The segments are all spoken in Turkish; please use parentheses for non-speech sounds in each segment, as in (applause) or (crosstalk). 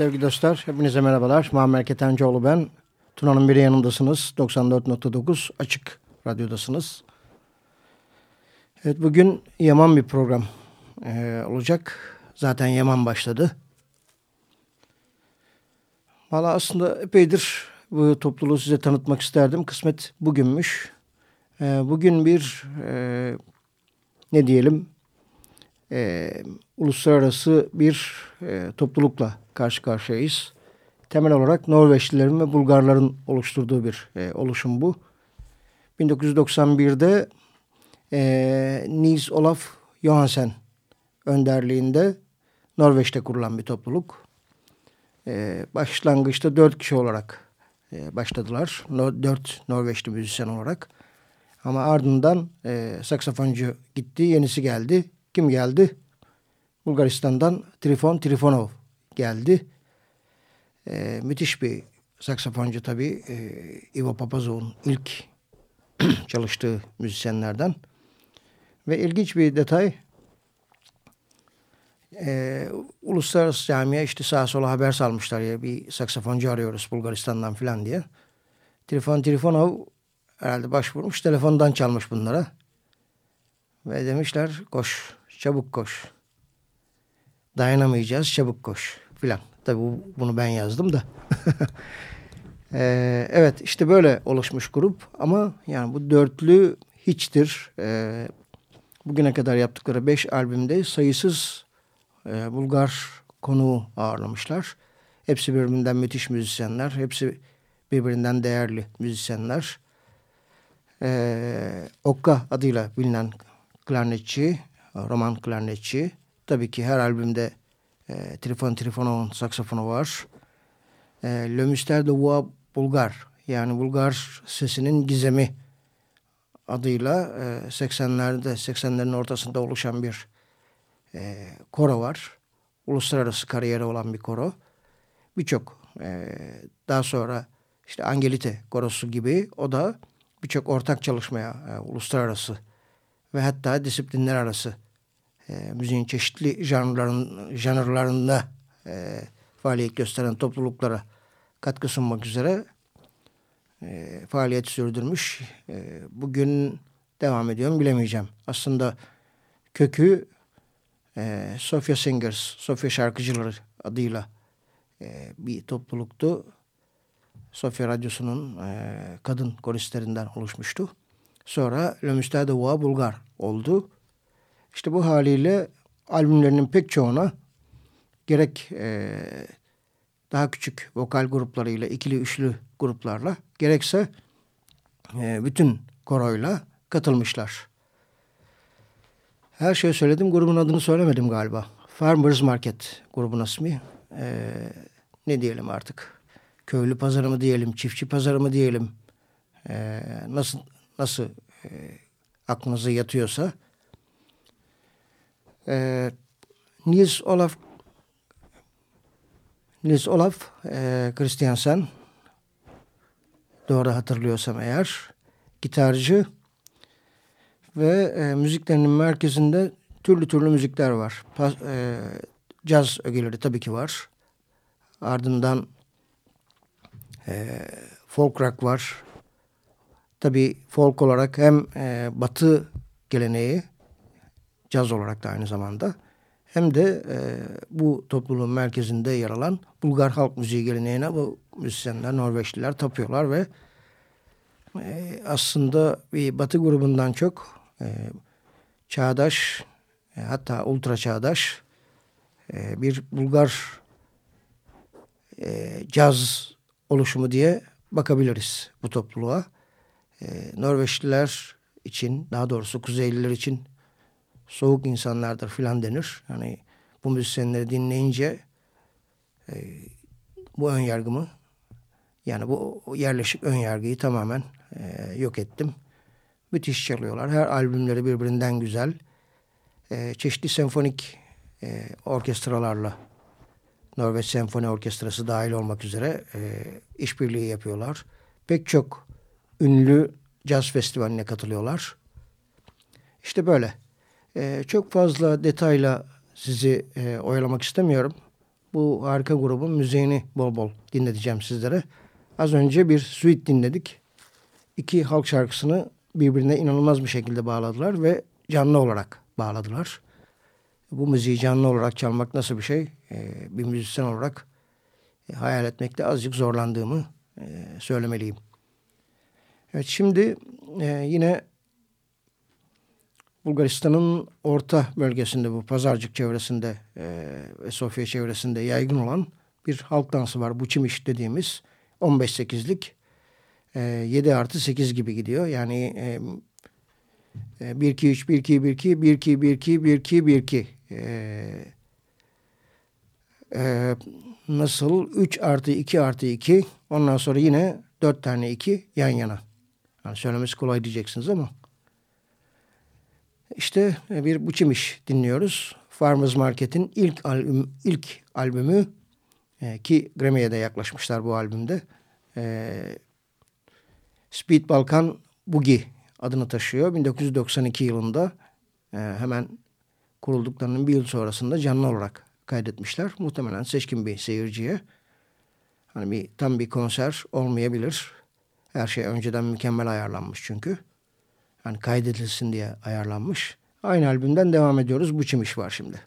sevgili dostlar. Hepinize merhabalar. Muammer Ketencoğlu ben. Tuna'nın biri yanındasınız. 94.9 Açık Radyo'dasınız. Evet bugün Yaman bir program e, olacak. Zaten Yaman başladı. Valla aslında epeydir bu topluluğu size tanıtmak isterdim. Kısmet bugünmüş. E, bugün bir e, ne diyelim e, uluslararası bir e, toplulukla karşı karşıyayız. Temel olarak Norveçlilerin ve Bulgarların oluşturduğu bir e, oluşum bu. 1991'de e, Nils Olaf Johansen önderliğinde Norveç'te kurulan bir topluluk. E, başlangıçta dört kişi olarak e, başladılar. No, dört Norveçli müzisyen olarak. Ama ardından e, saksafoncu gitti, yenisi geldi. Kim geldi? Bulgaristan'dan Trifon Trifonov geldi. E, müthiş bir saksafoncu tabii. E, Ivo Papazov'un ilk (clears throat) çalıştığı müzisyenlerden. Ve ilginç bir detay. E, uluslararası camiye işte sağa sola haber salmışlar ya bir saksafoncu arıyoruz Bulgaristan'dan falan diye. Trifon Trifonov herhalde başvurmuş telefondan çalmış bunlara. Ve demişler koş çabuk koş. Dayanamayacağız çabuk koş filan. Tabii bu, bunu ben yazdım da. (laughs) ee, evet işte böyle oluşmuş grup ama yani bu dörtlü hiçtir. Ee, bugüne kadar yaptıkları beş albümde sayısız e, Bulgar konuğu ağırlamışlar. Hepsi birbirinden müthiş müzisyenler. Hepsi birbirinden değerli müzisyenler. Ee, Okka adıyla bilinen klarnetçi, roman klarnetçi. Tabii ki her albümde e, Trifon Trifonov'un saksafonu var. E, Le Mystère de Voix Bulgar yani Bulgar sesinin gizemi adıyla e, 80'lerde 80'lerin ortasında oluşan bir e, koro var. Uluslararası kariyeri olan bir koro. Birçok e, daha sonra işte Angelite korosu gibi o da birçok ortak çalışmaya e, uluslararası ve hatta disiplinler arası e, müziğin çeşitli janrların, janrlarında e, faaliyet gösteren topluluklara katkı sunmak üzere e, faaliyet sürdürmüş. E, bugün devam ediyorum bilemeyeceğim. Aslında kökü e, Sofia Singers, Sofia Şarkıcıları adıyla e, bir topluluktu. Sofia Radyosu'nun e, kadın koristlerinden oluşmuştu. Sonra Le Voix Bulgar oldu. İşte bu haliyle albümlerinin pek çoğuna gerek e, daha küçük vokal gruplarıyla, ikili üçlü gruplarla gerekse e, bütün koroyla katılmışlar. Her şeyi söyledim. Grubun adını söylemedim galiba. Farmers Market grubun ismi. E, ne diyelim artık? Köylü pazarı mı diyelim, çiftçi pazarı mı diyelim? E, nasıl nasıl e, aklınıza yatıyorsa e, Nils Olaf Nils Olaf e, Christiansen doğru hatırlıyorsam eğer gitarcı ve e, müziklerinin merkezinde türlü türlü müzikler var. Pa, e, caz ögeleri tabii ki var. Ardından e, folk rock var. Tabii folk olarak hem e, batı geleneği caz olarak da aynı zamanda hem de e, bu topluluğun merkezinde yer alan Bulgar halk müziği geleneğine bu müzisyenler, Norveçliler tapıyorlar ve e, aslında bir batı grubundan çok e, çağdaş e, hatta ultra çağdaş e, bir Bulgar e, caz oluşumu diye bakabiliriz bu topluluğa. E, Norveçliler için daha doğrusu Kuzeyliler için soğuk insanlardır filan denir. Hani bu müzisyenleri dinleyince e, bu ön yargımı yani bu yerleşik ön yargıyı tamamen e, yok ettim. Müthiş çalıyorlar. Her albümleri birbirinden güzel. E, çeşitli senfonik e, orkestralarla Norveç Senfoni Orkestrası dahil olmak üzere e, işbirliği yapıyorlar. Pek çok ünlü caz festivaline katılıyorlar. İşte böyle. E, çok fazla detayla sizi e, oyalamak istemiyorum. bu harika grubun müziğini bol bol dinleteceğim sizlere. Az önce bir suite dinledik. İki halk şarkısını birbirine inanılmaz bir şekilde bağladılar ve canlı olarak bağladılar. Bu müziği canlı olarak çalmak nasıl bir şey? Ee, bir müzisyen olarak e, hayal etmekte azıcık zorlandığımı e, söylemeliyim. Evet şimdi e, yine Bulgaristan'ın orta bölgesinde bu Pazarcık çevresinde e, ve Sofya çevresinde yaygın olan bir halk dansı var. Bu çimiş dediğimiz 15-8'lik e, 7 artı 8 gibi gidiyor. Yani e, 1-2-3, 1-2-1-2, 1-2-1-2, 1-2-1-2 e, e, nasıl 3 artı 2 artı 2 ondan sonra yine 4 tane 2 yan yana. Yani söylemesi kolay diyeceksiniz ama işte e, bir buçim iş dinliyoruz. Farmers Market'in ilk albüm, ilk albümü e, ki Grammy'ye de yaklaşmışlar bu albümde. E, Speed Balkan Boogie adını taşıyor. 1992 yılında e, hemen kurulduklarının bir yıl sonrasında canlı olarak kaydetmişler. Muhtemelen seçkin bir seyirciye. Hani bir tam bir konser olmayabilir. Her şey önceden mükemmel ayarlanmış çünkü. Yani kaydedilsin diye ayarlanmış. Aynı albümden devam ediyoruz. Bu çimiş var şimdi.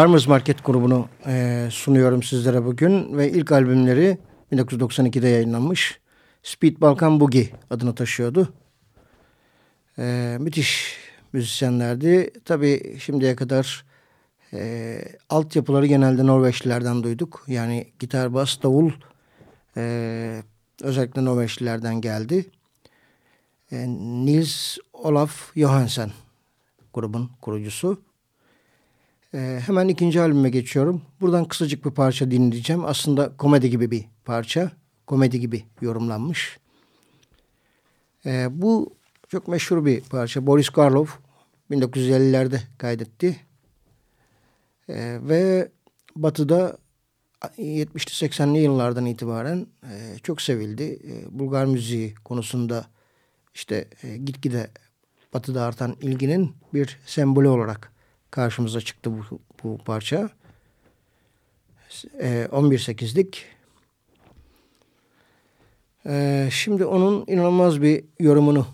Farmers Market grubunu e, sunuyorum sizlere bugün ve ilk albümleri 1992'de yayınlanmış Speed Balkan Boogie adını taşıyordu. E, müthiş müzisyenlerdi. Tabii şimdiye kadar e, altyapıları genelde Norveçlilerden duyduk. Yani gitar, bas, davul e, özellikle Norveçlilerden geldi. E, Nils Olaf Johansen grubun kurucusu. Ee, hemen ikinci albüme geçiyorum. Buradan kısacık bir parça dinleyeceğim. Aslında komedi gibi bir parça. Komedi gibi yorumlanmış. Ee, bu çok meşhur bir parça. Boris Karloff 1950'lerde kaydetti. Ee, ve Batı'da 70'li 80'li yıllardan itibaren e, çok sevildi. E, Bulgar müziği konusunda işte e, gitgide Batı'da artan ilginin bir sembolü olarak karşımıza çıktı bu, bu parça. E, 11-8'lik. E, şimdi onun inanılmaz bir yorumunu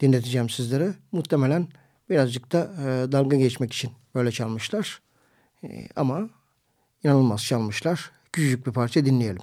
dinleteceğim sizlere. Muhtemelen birazcık da e, dalga geçmek için böyle çalmışlar. E, ama inanılmaz çalmışlar. Küçücük bir parça dinleyelim.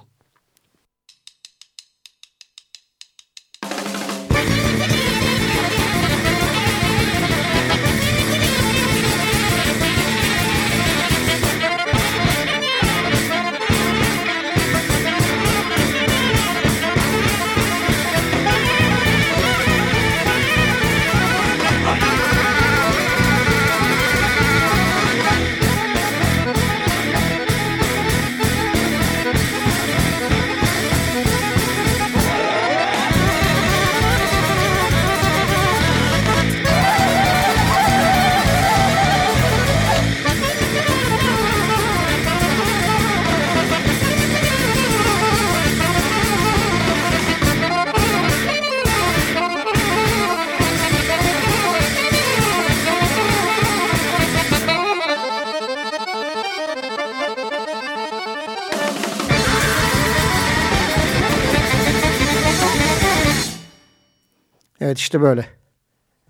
Evet işte böyle.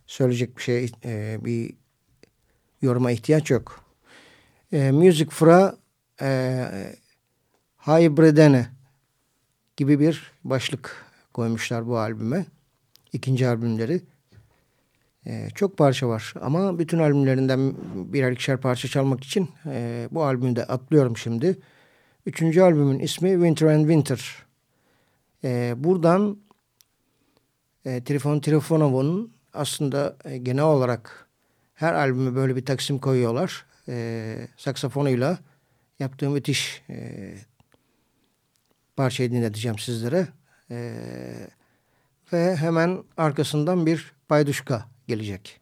Söyleyecek bir şey, e, bir yoruma ihtiyaç yok. E, Music fra e, Hybridene gibi bir başlık koymuşlar bu albüme. İkinci albümleri. E, çok parça var ama bütün albümlerinden birer ikişer parça çalmak için e, bu albümü de atlıyorum şimdi. Üçüncü albümün ismi Winter and Winter. E, buradan e, Trifon Trifonov'un aslında e, genel olarak her albümü böyle bir taksim koyuyorlar. E, saksafonuyla yaptığı müthiş e, parçayı dinleteceğim sizlere. E, ve hemen arkasından bir payduşka gelecek.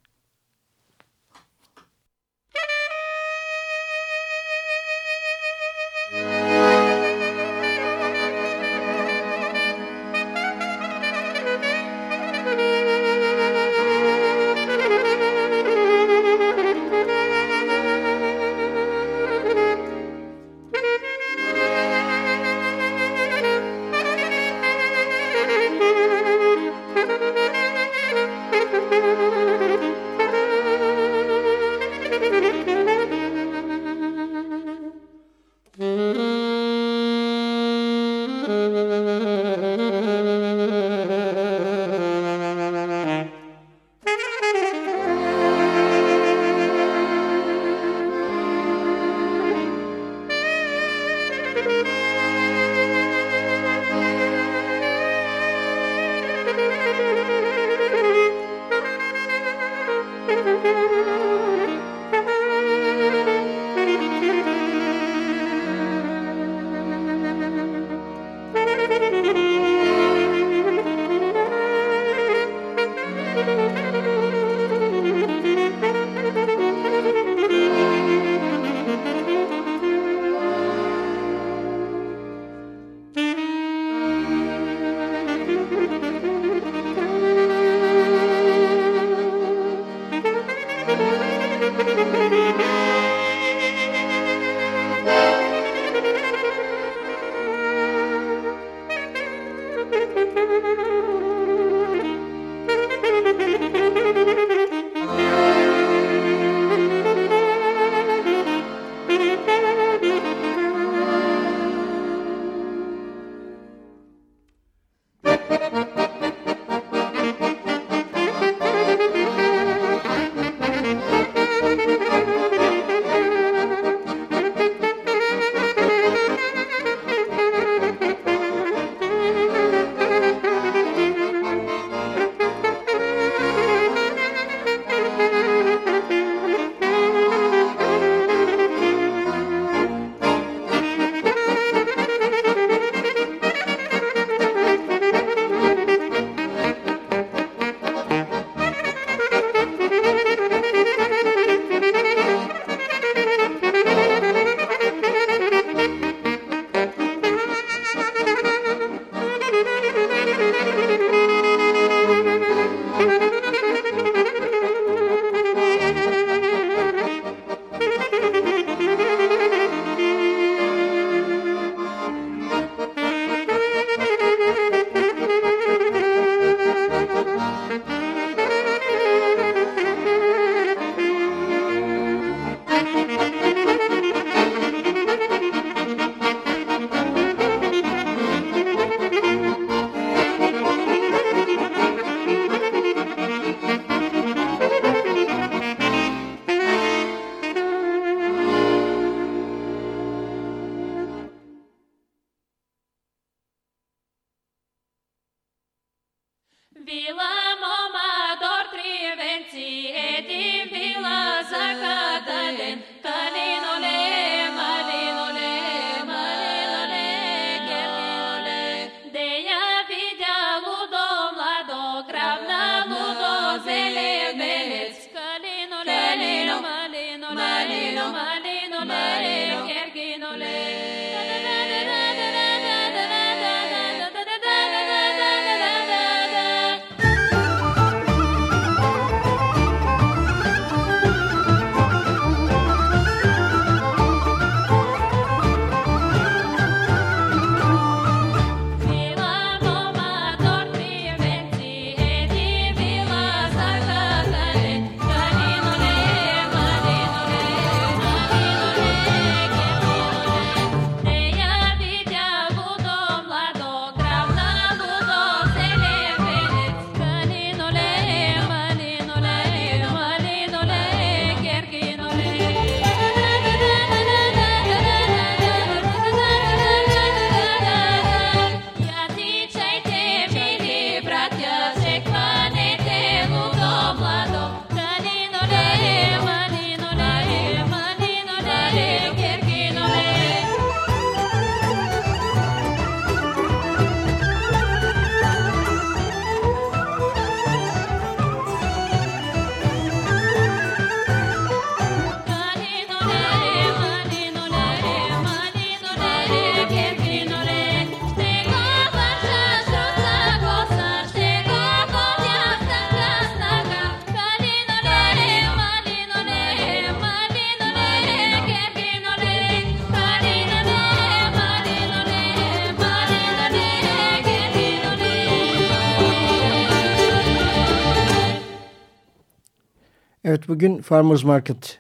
Evet bugün Farmers Market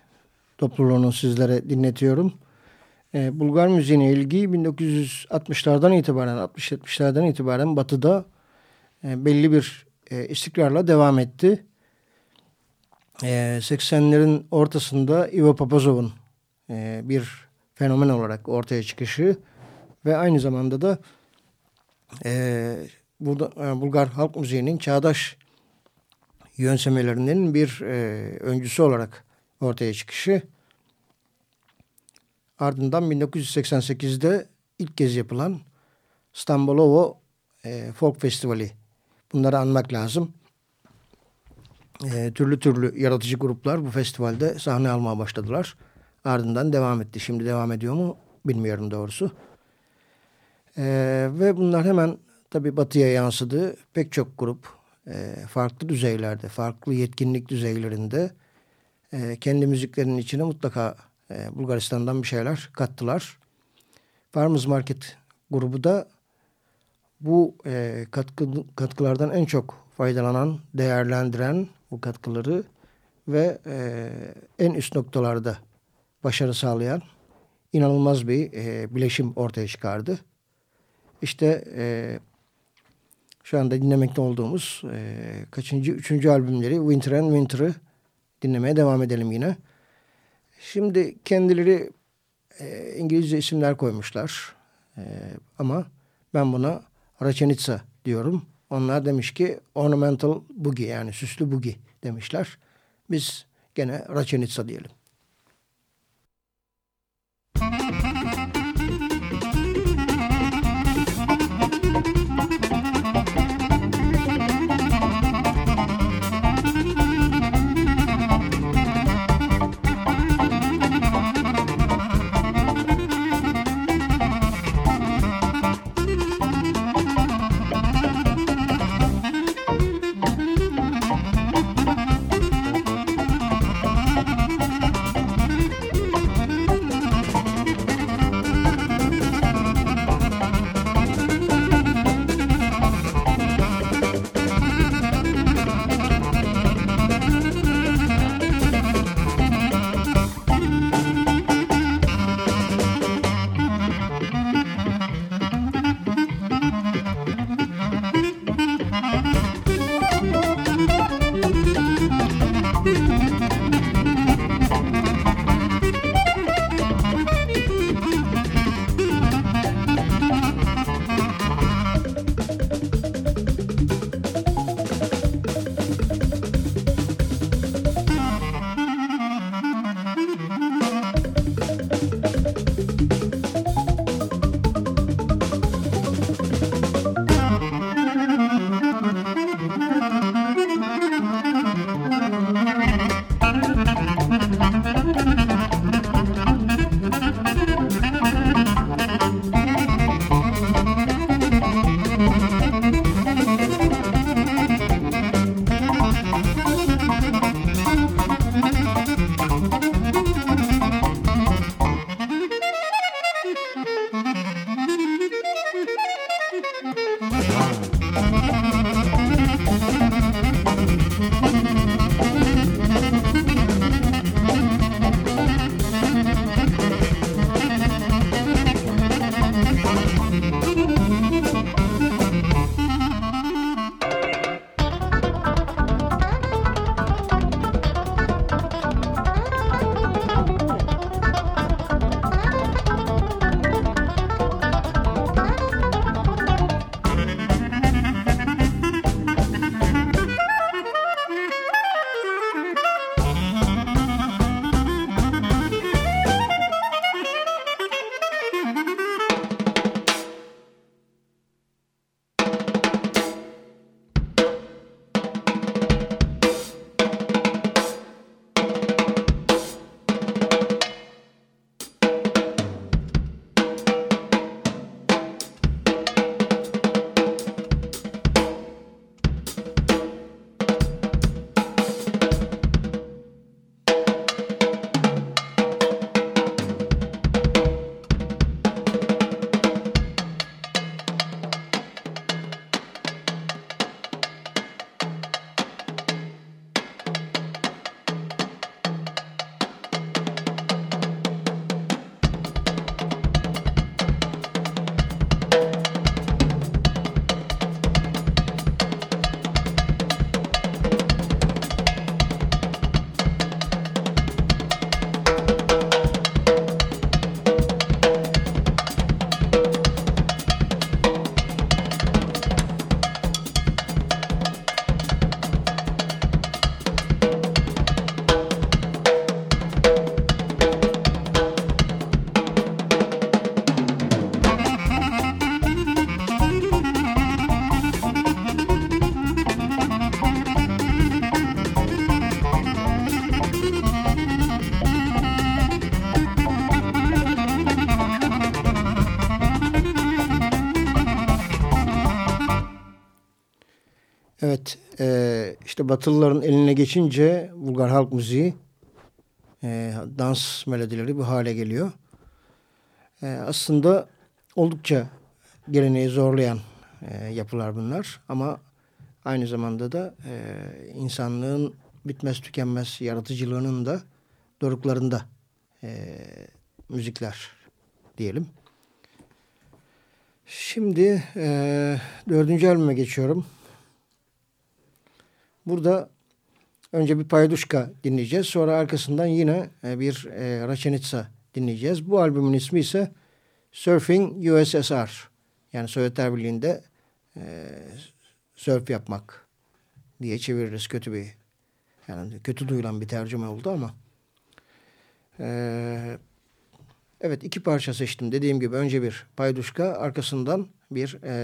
topluluğunu sizlere dinletiyorum. Ee, Bulgar müziğine ilgi 1960'lardan itibaren, 60-70'lerden itibaren batıda e, belli bir e, istikrarla devam etti. E, 80'lerin ortasında Ivo Papazov'un e, bir fenomen olarak ortaya çıkışı ve aynı zamanda da e, burada, e, Bulgar halk müziğinin çağdaş yönsemelerinin bir e, öncüsü olarak ortaya çıkışı. Ardından 1988'de ilk kez yapılan Stambolovo e, Folk Festivali. Bunları anmak lazım. E, türlü türlü yaratıcı gruplar bu festivalde sahne almaya başladılar. Ardından devam etti. Şimdi devam ediyor mu bilmiyorum doğrusu. E, ve bunlar hemen tabii batıya yansıdı. Pek çok grup e, farklı düzeylerde, farklı yetkinlik düzeylerinde e, kendi müziklerinin içine mutlaka e, Bulgaristan'dan bir şeyler kattılar. Farmers Market grubu da bu e, katkı, katkılardan en çok faydalanan, değerlendiren bu katkıları ve e, en üst noktalarda başarı sağlayan inanılmaz bir e, bileşim ortaya çıkardı. İşte e, şu anda dinlemekte olduğumuz e, kaçıncı, üçüncü albümleri Winter and Winter'ı dinlemeye devam edelim yine. Şimdi kendileri e, İngilizce isimler koymuşlar e, ama ben buna Raçenitsa diyorum. Onlar demiş ki ornamental boogie yani süslü boogie demişler. Biz gene Raçenitsa diyelim. İşte Batılıların eline geçince Bulgar halk müziği, e, dans melodileri bu hale geliyor. E, aslında oldukça geleneği zorlayan e, yapılar bunlar. Ama aynı zamanda da e, insanlığın bitmez tükenmez yaratıcılığının da doruklarında e, müzikler diyelim. Şimdi e, dördüncü albüme geçiyorum. Burada önce bir payduşka dinleyeceğiz. Sonra arkasından yine e, bir e, Raçenitsa dinleyeceğiz. Bu albümün ismi ise Surfing USSR. Yani Sovyetler Birliği'nde e, surf yapmak diye çeviririz. Kötü bir yani kötü duyulan bir tercüme oldu ama. E, evet iki parça seçtim. Dediğim gibi önce bir payduşka arkasından bir e,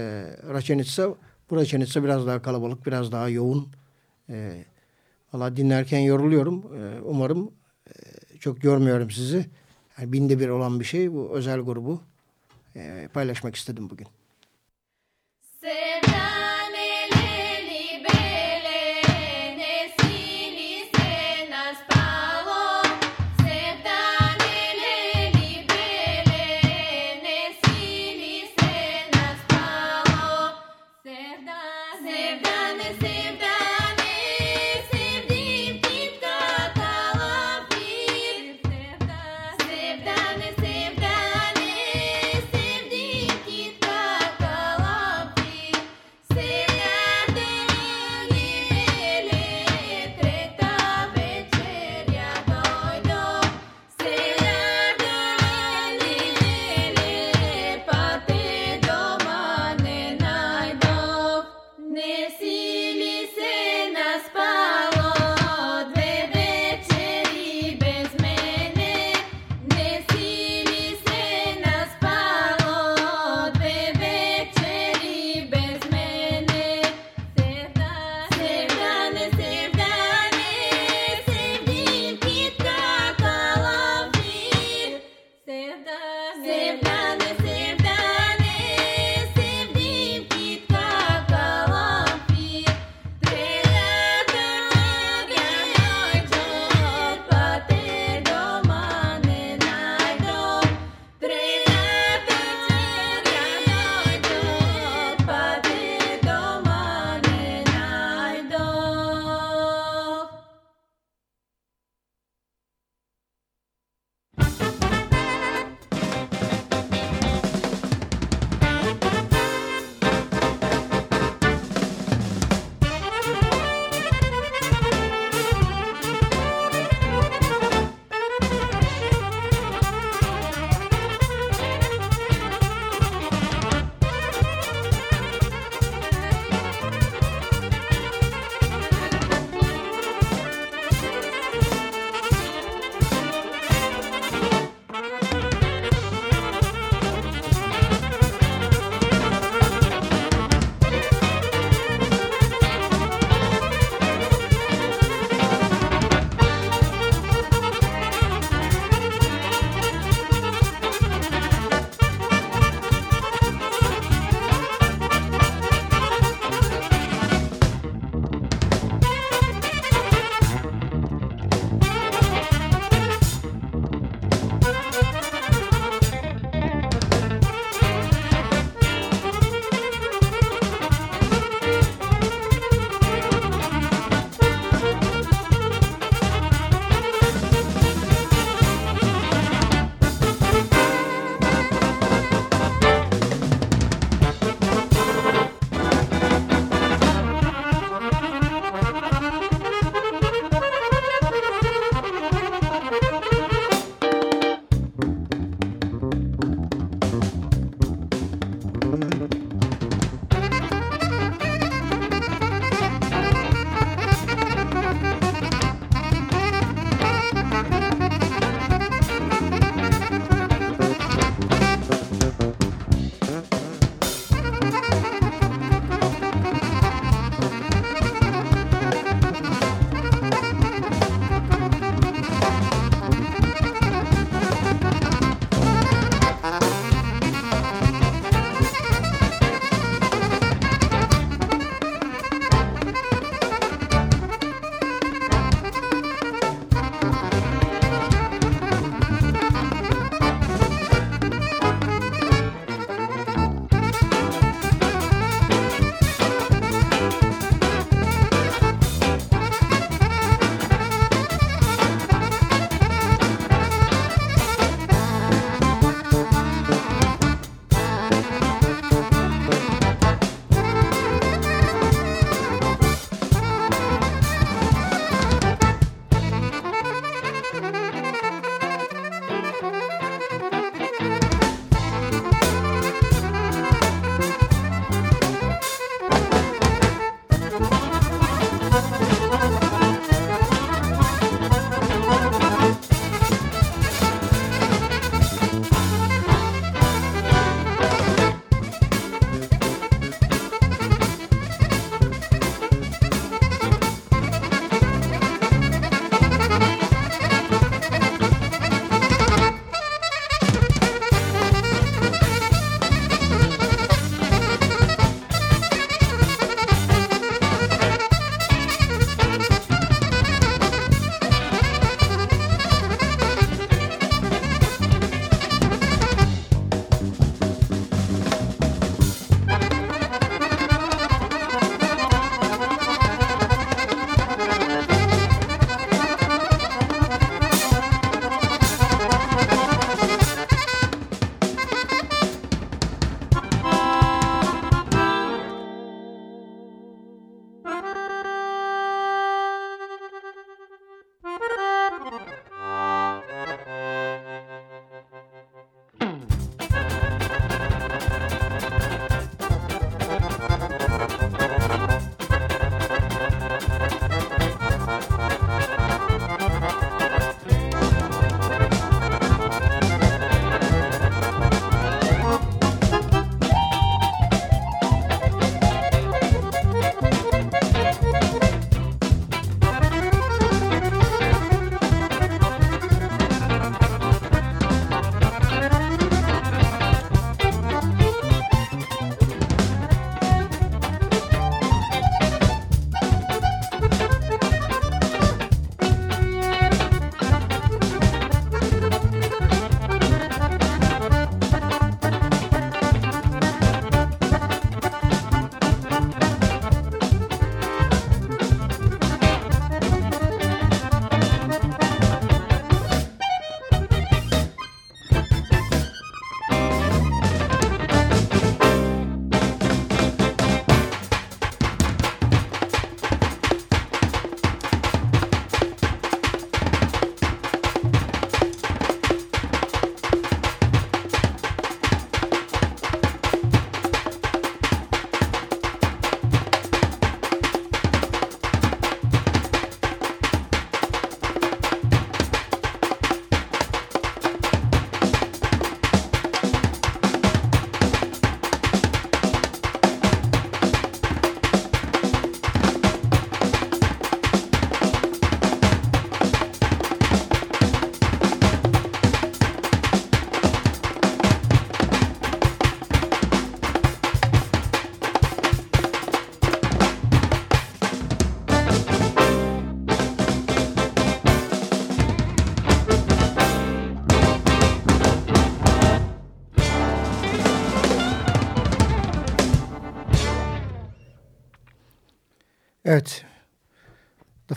Raçenitsa. Bu Raçenitsa biraz daha kalabalık biraz daha yoğun e, Valla dinlerken yoruluyorum. E, umarım e, çok yormuyorum sizi. Yani binde bir olan bir şey. Bu özel grubu e, paylaşmak istedim bugün.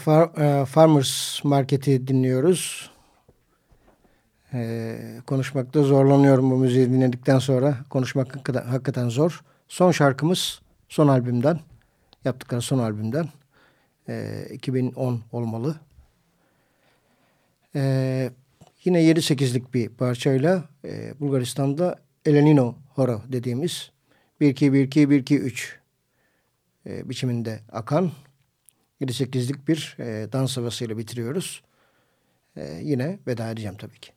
Far, uh, Farmers Market'i dinliyoruz. Ee, konuşmakta zorlanıyorum bu müziği dinledikten sonra. Konuşmak hakikaten, zor. Son şarkımız son albümden. Yaptıkları son albümden. Ee, 2010 olmalı. Ee, yine 7-8'lik bir parçayla e, Bulgaristan'da Elenino Horo dediğimiz 1-2-1-2-1-2-3 e, biçiminde akan 7-8'lik bir e, dans havasıyla bitiriyoruz. E, yine veda edeceğim tabii ki.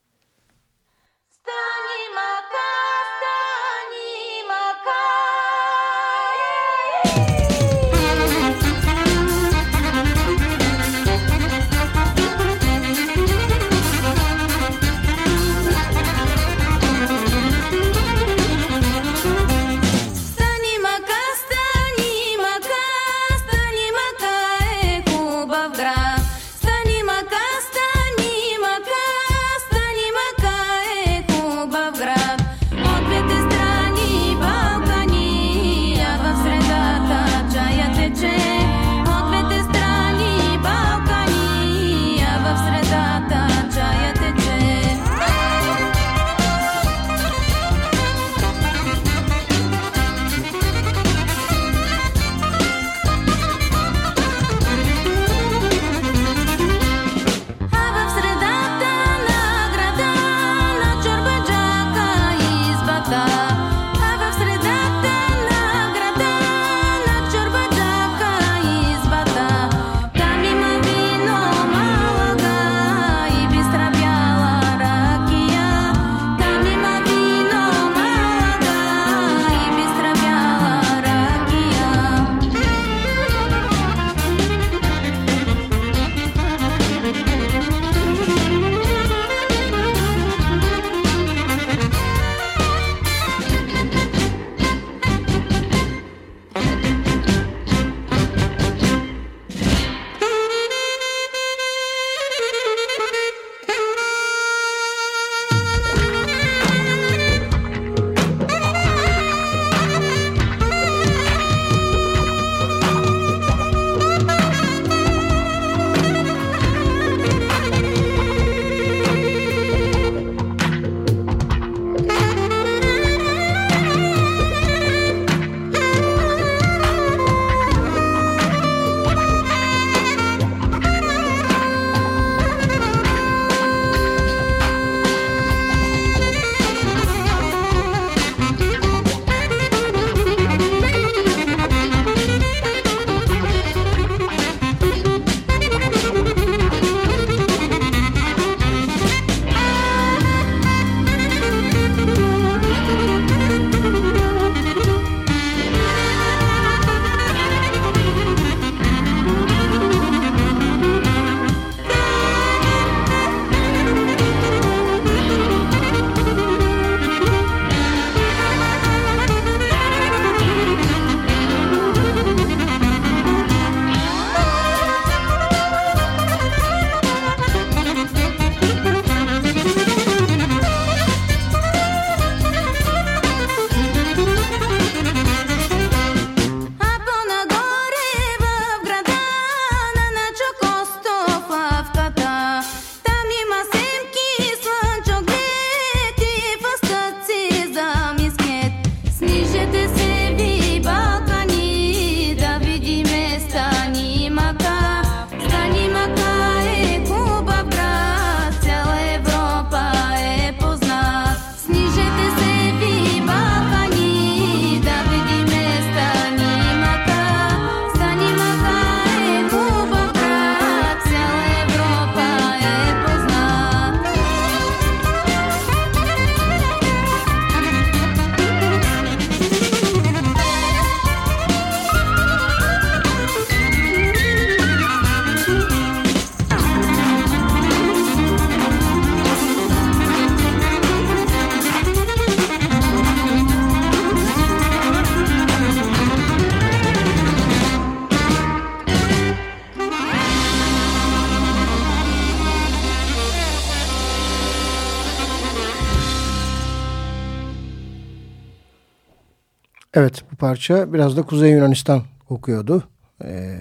Parça biraz da Kuzey Yunanistan kokuyordu. Ee,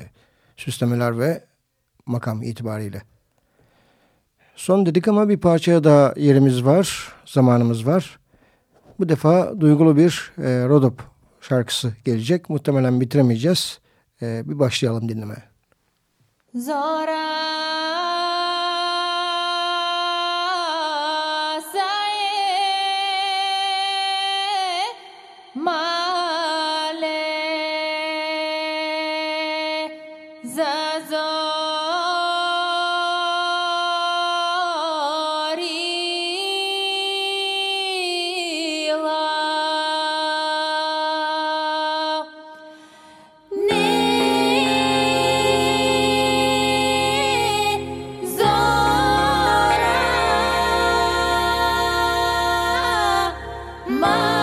süslemeler ve makam itibariyle. Son dedik ama bir parçaya daha yerimiz var, zamanımız var. Bu defa duygulu bir e, Rodop şarkısı gelecek. Muhtemelen bitiremeyeceğiz. E, bir başlayalım dinlemeye. Zora my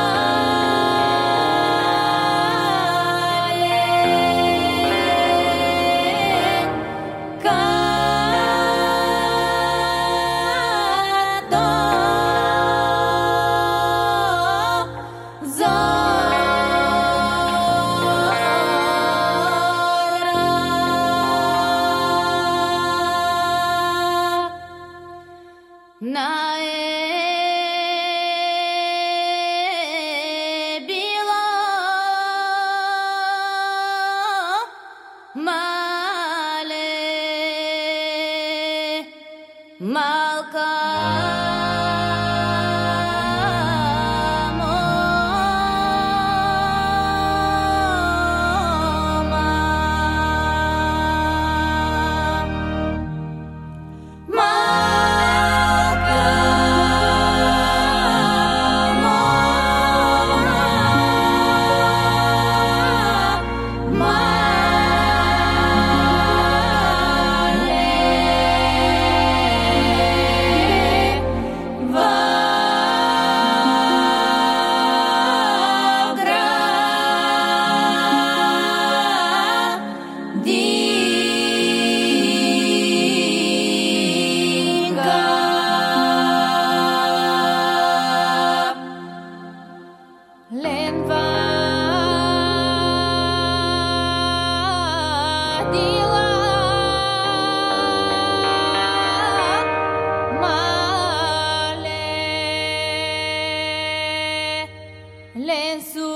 Lenzu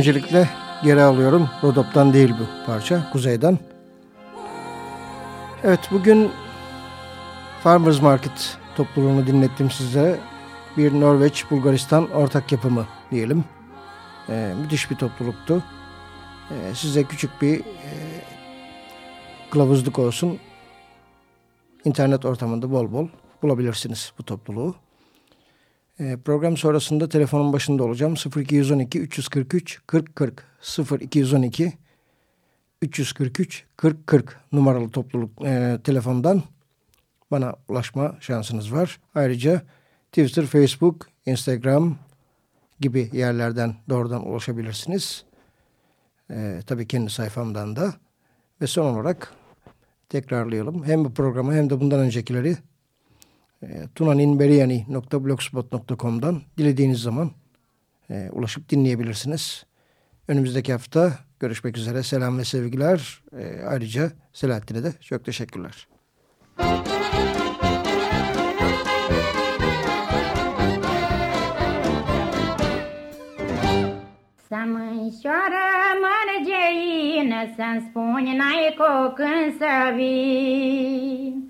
Öncelikle geri alıyorum. Rodop'tan değil bu parça. Kuzeyden. Evet bugün Farmers Market topluluğunu dinlettim size. Bir Norveç-Bulgaristan ortak yapımı diyelim. Ee, müthiş bir topluluktu. Ee, size küçük bir e, kılavuzluk olsun. İnternet ortamında bol bol bulabilirsiniz bu topluluğu. Ee, program sonrasında telefonun başında olacağım. 0212 343 40 40 0212 343 40 40 numaralı topluluk e, telefondan bana ulaşma şansınız var. Ayrıca Twitter, Facebook, Instagram gibi yerlerden doğrudan ulaşabilirsiniz. E, tabii kendi sayfamdan da. Ve son olarak tekrarlayalım. Hem bu programı hem de bundan öncekileri e, dilediğiniz zaman e, ulaşıp dinleyebilirsiniz. Önümüzdeki hafta görüşmek üzere. Selam ve sevgiler. E, ayrıca Selahattin'e de çok teşekkürler. Să mărgeină, Să-mi spuni n-ai când să vii.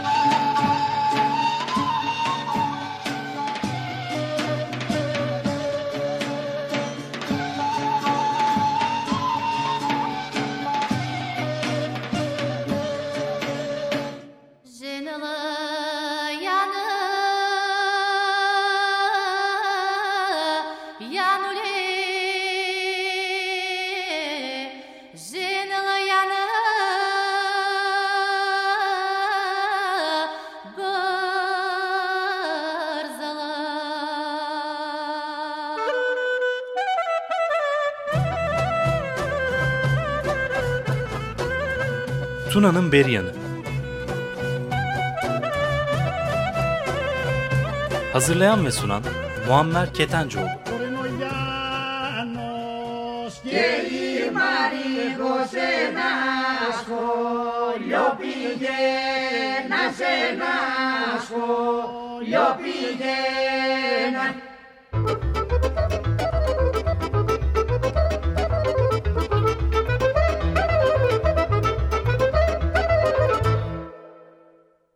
Tuna'nın Beryanı Hazırlayan ve sunan Muammer Ketencoğlu. Por los llanos yo pillé,